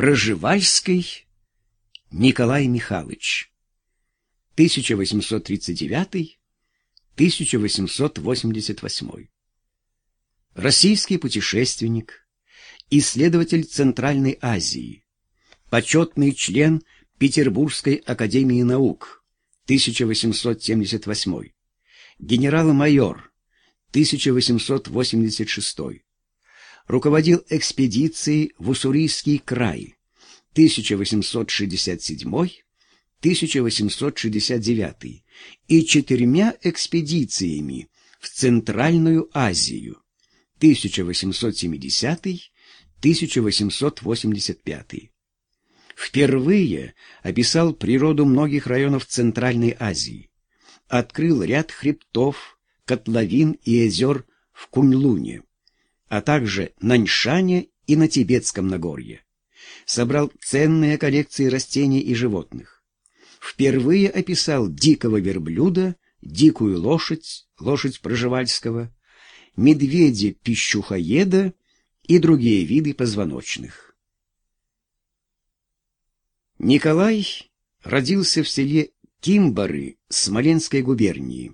Проживальский Николай Михайлович. 1839-1888 Российский путешественник, исследователь Центральной Азии, почетный член Петербургской академии наук 1878, генерал-майор 1886, руководил экспедицией в Уссурийский край 1867-1869 и четырьмя экспедициями в Центральную Азию 1870-1885. Впервые описал природу многих районов Центральной Азии, открыл ряд хребтов, котловин и озер в Куньлуне а также на Ньшане и на Тибетском Нагорье. Собрал ценные коллекции растений и животных. Впервые описал дикого верблюда, дикую лошадь, лошадь Проживальского, медведя-пищухоеда и другие виды позвоночных. Николай родился в селе Кимбары Смоленской губернии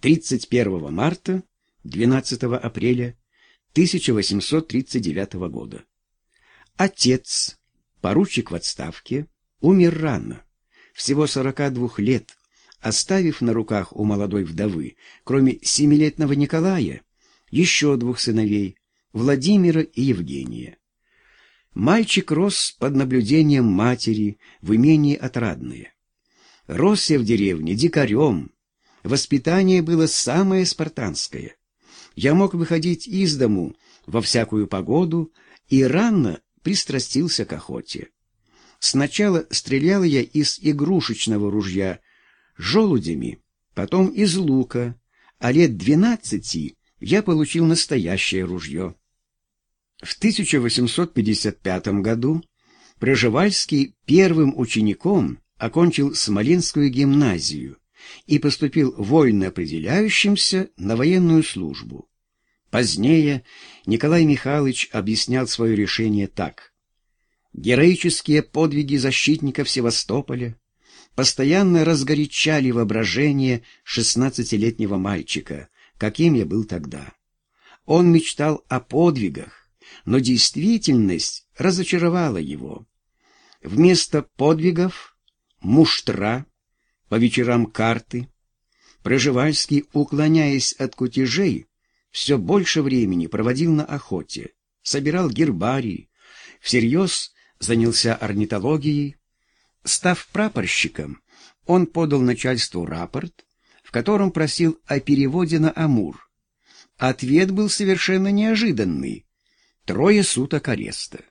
31 марта 12 апреля 1839 года. Отец, поручик в отставке, умер рано, всего 42 лет, оставив на руках у молодой вдовы, кроме семилетнего Николая, еще двух сыновей, Владимира и Евгения. Мальчик рос под наблюдением матери в имении Отрадное. Рос я в деревне дикарем. Воспитание было самое спартанское. Я мог выходить из дому во всякую погоду и рано пристрастился к охоте. Сначала стрелял я из игрушечного ружья желудями, потом из лука, а лет двенадцати я получил настоящее ружье. В 1855 году Проживальский первым учеником окончил Смоленскую гимназию и поступил вольно определяющимся на военную службу. Позднее Николай Михайлович объяснял свое решение так. Героические подвиги защитников Севастополя постоянно разгорячали воображение шестнадцатилетнего мальчика, каким я был тогда. Он мечтал о подвигах, но действительность разочаровала его. Вместо подвигов — муштра, по вечерам карты. Проживальский, уклоняясь от кутежей, все больше времени проводил на охоте, собирал гербарий, всерьез занялся орнитологией. Став прапорщиком, он подал начальству рапорт, в котором просил о переводе на Амур. Ответ был совершенно неожиданный — трое суток ареста.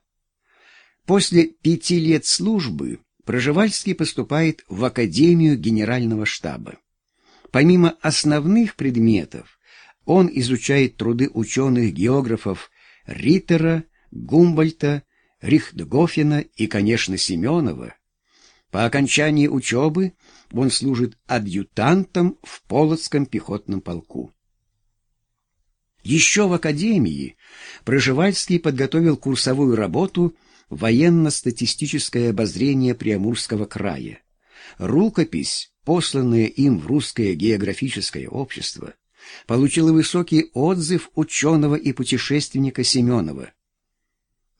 После пяти лет службы Проживальский поступает в Академию Генерального штаба. Помимо основных предметов, он изучает труды ученых-географов Риттера, Гумбольта, Рихтгофена и, конечно, Семенова. По окончании учебы он служит адъютантом в Полоцком пехотном полку. Еще в академии Проживальский подготовил курсовую работу «Военно-статистическое обозрение Приамурского края». Рукопись, посланная им в Русское географическое общество, получила высокий отзыв ученого и путешественника Семенова.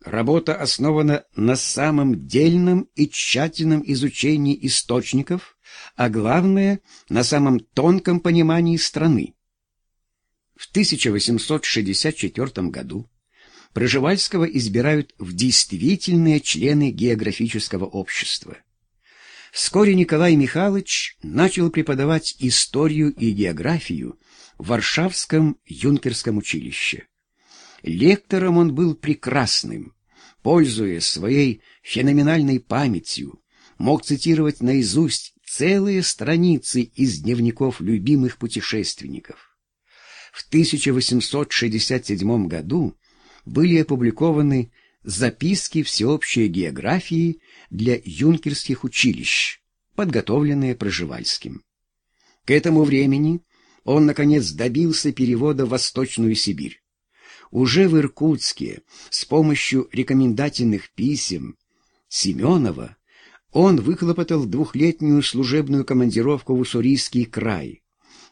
Работа основана на самом дельном и тщательном изучении источников, а главное, на самом тонком понимании страны. В 1864 году Проживальского избирают в действительные члены географического общества. Вскоре Николай Михайлович начал преподавать историю и географию в Варшавском юнкерском училище. Лектором он был прекрасным, пользуясь своей феноменальной памятью, мог цитировать наизусть целые страницы из дневников любимых путешественников. В 1867 году были опубликованы записки всеобщей географии для юнкерских училищ, подготовленные Проживальским. К этому времени он, наконец, добился перевода в Восточную Сибирь. Уже в Иркутске с помощью рекомендательных писем Семенова он выхлопотал двухлетнюю служебную командировку в Уссурийский край.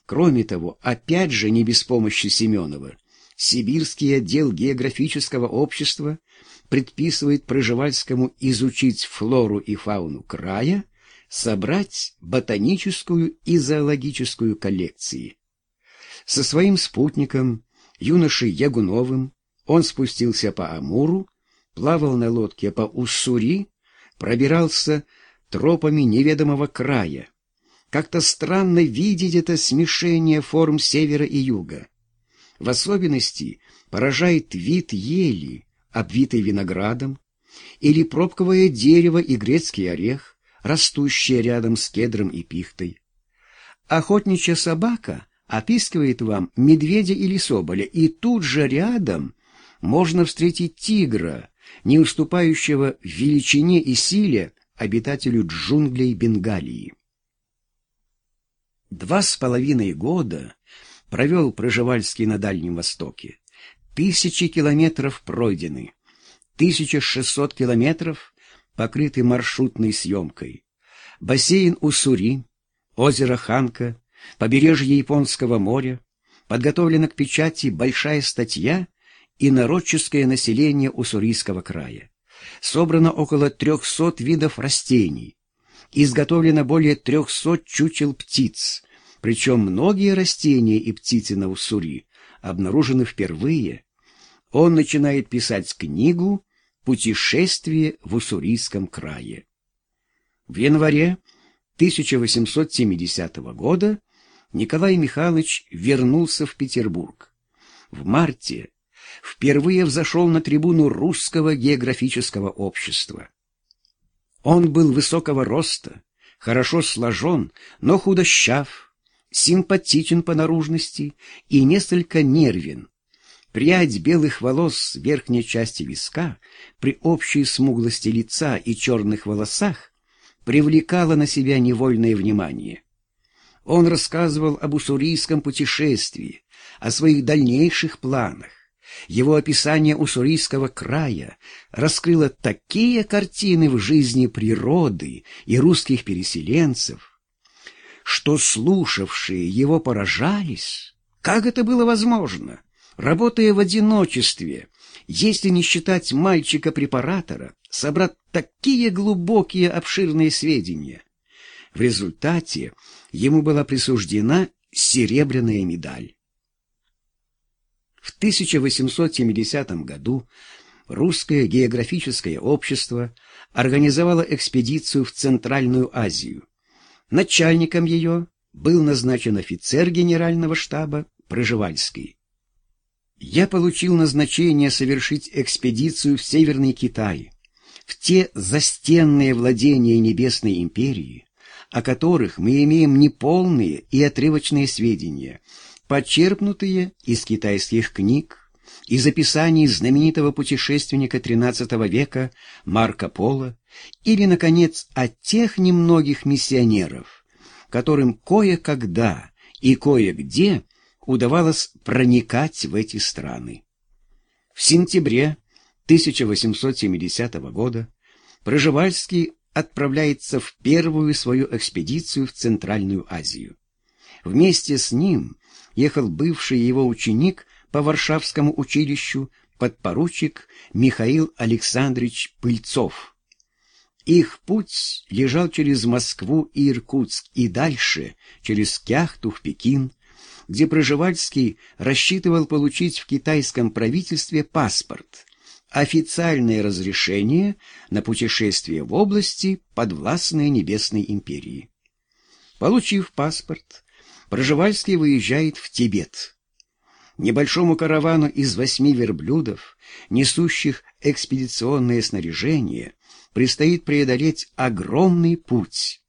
Кроме того, опять же не без помощи Семенова, Сибирский отдел географического общества предписывает Проживальскому изучить флору и фауну края, собрать ботаническую и зоологическую коллекции. Со своим спутником, юношей Ягуновым, он спустился по Амуру, плавал на лодке по Уссури, пробирался тропами неведомого края. Как-то странно видеть это смешение форм севера и юга. В особенности поражает вид ели, обвитой виноградом, или пробковое дерево и грецкий орех, растущие рядом с кедром и пихтой. Охотничья собака опискивает вам медведя или соболя, и тут же рядом можно встретить тигра, не уступающего в величине и силе обитателю джунглей Бенгалии. Два с половиной года провел Проживальский на Дальнем Востоке. Тысячи километров пройдены, 1600 километров покрыты маршрутной съемкой. Бассейн Уссури, озеро Ханка, побережье Японского моря, подготовлена к печати большая статья и народческое население Уссурийского края. Собрано около 300 видов растений, изготовлено более 300 чучел птиц, причем многие растения и птицы на Уссури обнаружены впервые. Он начинает писать книгу «Путешествие в Уссурийском крае». В январе 1870 года Николай Михайлович вернулся в Петербург. В марте впервые взошел на трибуну Русского географического общества. Он был высокого роста, хорошо сложен, но худощав, симпатичен по наружности и несколько нервен. Прядь белых волос в верхней части виска при общей смуглости лица и черных волосах привлекала на себя невольное внимание. Он рассказывал об уссурийском путешествии, о своих дальнейших планах. Его описание уссурийского края раскрыло такие картины в жизни природы и русских переселенцев, что слушавшие его поражались. Как это было возможно? Работая в одиночестве, если не считать мальчика-препаратора, собрать такие глубокие обширные сведения. В результате ему была присуждена серебряная медаль. В 1870 году Русское географическое общество организовало экспедицию в Центральную Азию. Начальником ее был назначен офицер генерального штаба Проживальский. Я получил назначение совершить экспедицию в Северный Китай, в те застенные владения Небесной империи, о которых мы имеем неполные и отрывочные сведения, почерпнутые из китайских книг, из описаний знаменитого путешественника XIII века Марко Поло, или, наконец, от тех немногих миссионеров, которым кое-когда и кое-где удавалось проникать в эти страны. В сентябре 1870 года Проживальский отправляется в первую свою экспедицию в Центральную Азию. Вместе с ним ехал бывший его ученик по Варшавскому училищу подпоручик Михаил Александрович Пыльцов – их путь лежал через Москву и Иркутск и дальше, через Кяхту в Пекин, где Проживальский рассчитывал получить в китайском правительстве паспорт, официальное разрешение на путешествие в области, подвластной Небесной империи. Получив паспорт, Проживальский выезжает в Тибет. Небольшому каравану из восьми верблюдов, несущих экспедиционное снаряжение, предстоит преодолеть огромный путь.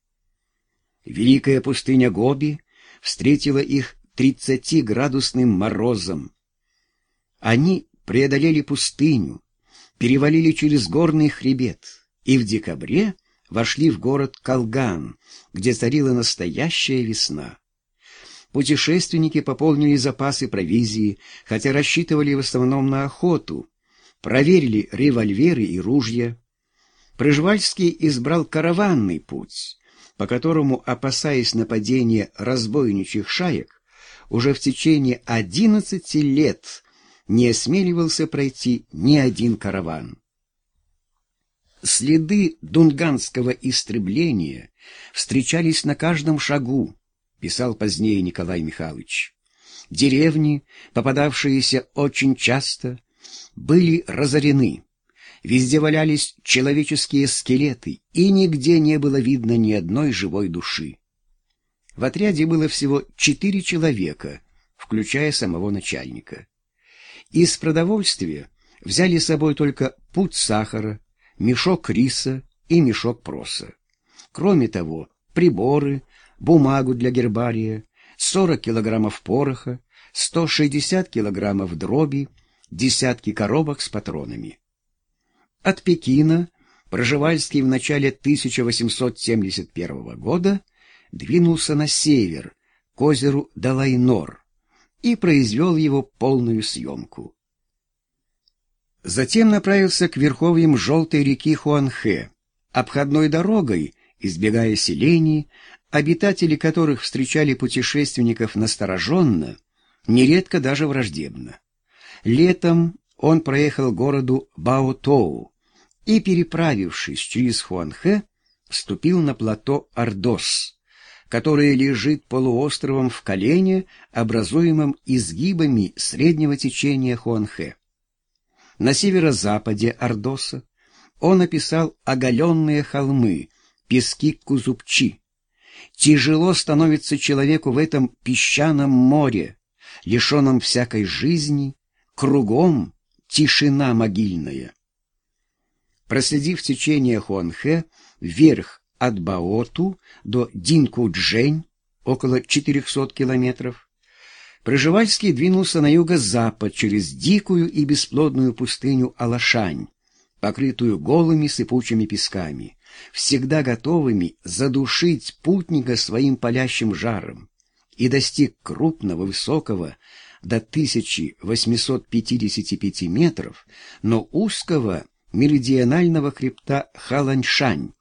Великая пустыня Гоби встретила их тридцатиградусным морозом. Они преодолели пустыню, перевалили через горный хребет и в декабре вошли в город Калган, где царила настоящая весна. Путешественники пополнили запасы провизии, хотя рассчитывали в основном на охоту, проверили револьверы и ружья, Прыжвальский избрал караванный путь, по которому, опасаясь нападения разбойничьих шаек, уже в течение одиннадцати лет не осмеливался пройти ни один караван. Следы дунганского истребления встречались на каждом шагу, писал позднее Николай Михайлович. Деревни, попадавшиеся очень часто, были разорены. Везде валялись человеческие скелеты, и нигде не было видно ни одной живой души. В отряде было всего четыре человека, включая самого начальника. Из продовольствия взяли с собой только пуд сахара, мешок риса и мешок проса. Кроме того, приборы, бумагу для гербария, 40 килограммов пороха, 160 килограммов дроби, десятки коробок с патронами. От Пекина Проживальский в начале 1871 года двинулся на север, к озеру Далайнор, и произвел его полную съемку. Затем направился к верховьям желтой реки Хуанхэ, обходной дорогой, избегая селений, обитатели которых встречали путешественников настороженно, нередко даже враждебно. Летом он проехал городу Баотоу и, переправившись через Хуанхэ, ступил на плато Ордос, которое лежит полуостровом в колене, образуемом изгибами среднего течения Хуанхэ. На северо-западе Ордоса он описал оголенные холмы, пески Кузубчи. Тяжело становится человеку в этом песчаном море, лишенном всякой жизни, Кругом тишина могильная. Проследив течение Хуанхэ вверх от Баоту до Динку-Джень, около 400 километров, Проживальский двинулся на юго-запад через дикую и бесплодную пустыню Алашань, покрытую голыми сыпучими песками, всегда готовыми задушить путника своим палящим жаром, и достиг крупного, высокого, до 1855 метров, но узкого меридионального хребта Халаньшань,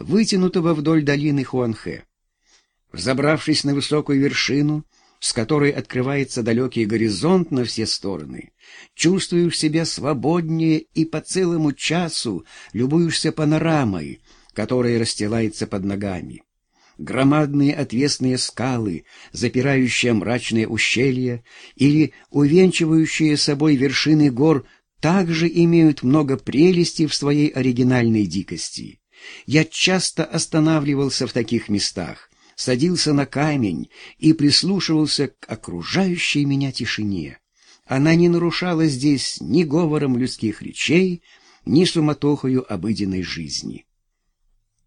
вытянутого вдоль долины Хуанхэ. Взобравшись на высокую вершину, с которой открывается далекий горизонт на все стороны, чувствуешь себя свободнее и по целому часу любуешься панорамой, которая расстилается под ногами громадные отвесные скалы, запирающие мрачные ущелья или увенчивающие собой вершины гор, также имеют много прелестей в своей оригинальной дикости. Я часто останавливался в таких местах, садился на камень и прислушивался к окружающей меня тишине. Она не нарушала здесь ни говором людских речей, ни суматохою обыденной жизни.